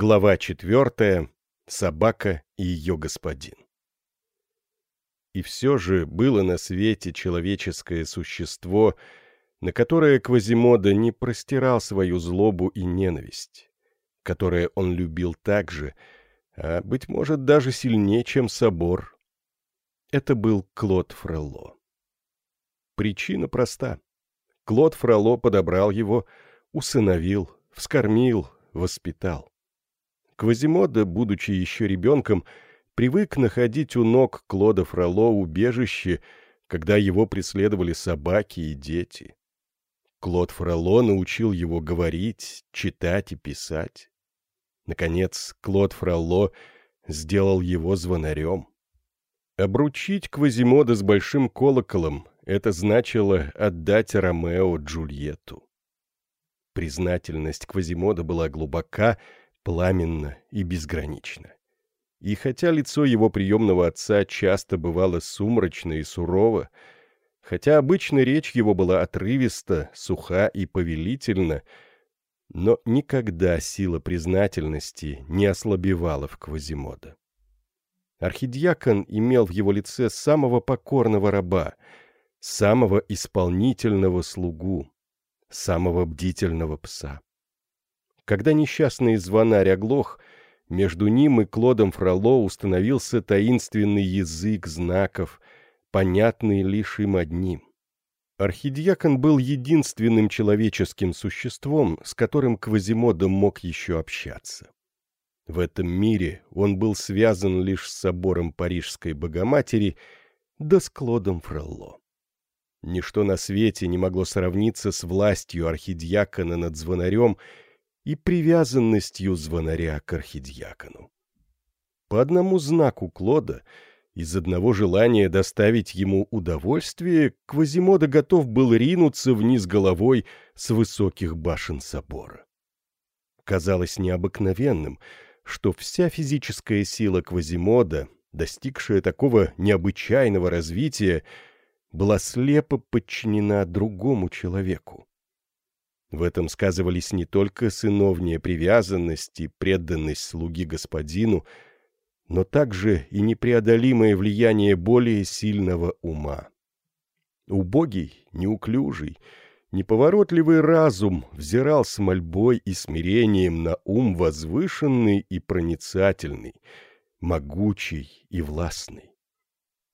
Глава четвертая. Собака и ее господин. И все же было на свете человеческое существо, на которое Квазимода не простирал свою злобу и ненависть, которое он любил так же, а, быть может, даже сильнее, чем собор. Это был Клод Фрелло. Причина проста. Клод Фроло подобрал его, усыновил, вскормил, воспитал. Квазимода, будучи еще ребенком, привык находить у ног Клода Фроло убежище, когда его преследовали собаки и дети. Клод Фроло научил его говорить, читать и писать. Наконец, Клод Фроло сделал его звонарем. Обручить Квазимода с большим колоколом это значило отдать Ромео Джульетту. Признательность Квазимода была глубока, пламенна и безгранична. И хотя лицо его приемного отца часто бывало сумрачно и сурово, хотя обычно речь его была отрывиста, суха и повелительна, но никогда сила признательности не ослабевала в Квазимода. Архидиакон имел в его лице самого покорного раба — самого исполнительного слугу, самого бдительного пса. Когда несчастный звонарь оглох, между ним и Клодом Фроло установился таинственный язык знаков, понятный лишь им одним. Архидиакон был единственным человеческим существом, с которым Квазимода мог еще общаться. В этом мире он был связан лишь с собором Парижской Богоматери да с Клодом Фролло. Ничто на свете не могло сравниться с властью архидиакона над звонарем и привязанностью звонаря к архидиакону. По одному знаку Клода, из одного желания доставить ему удовольствие, Квазимода готов был ринуться вниз головой с высоких башен собора. Казалось необыкновенным, что вся физическая сила Квазимода, достигшая такого необычайного развития, была слепо подчинена другому человеку. В этом сказывались не только сыновняя привязанность и преданность слуги господину, но также и непреодолимое влияние более сильного ума. Убогий, неуклюжий, неповоротливый разум взирал с мольбой и смирением на ум возвышенный и проницательный, могучий и властный.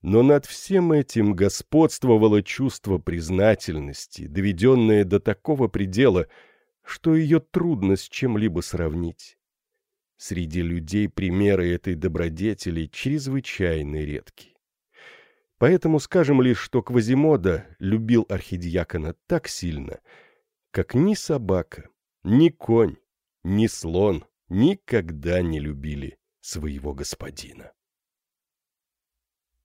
Но над всем этим господствовало чувство признательности, доведенное до такого предела, что ее трудно с чем-либо сравнить. Среди людей примеры этой добродетели чрезвычайно редки. Поэтому скажем лишь, что Квазимода любил архидиакона так сильно, как ни собака, ни конь, ни слон никогда не любили своего господина.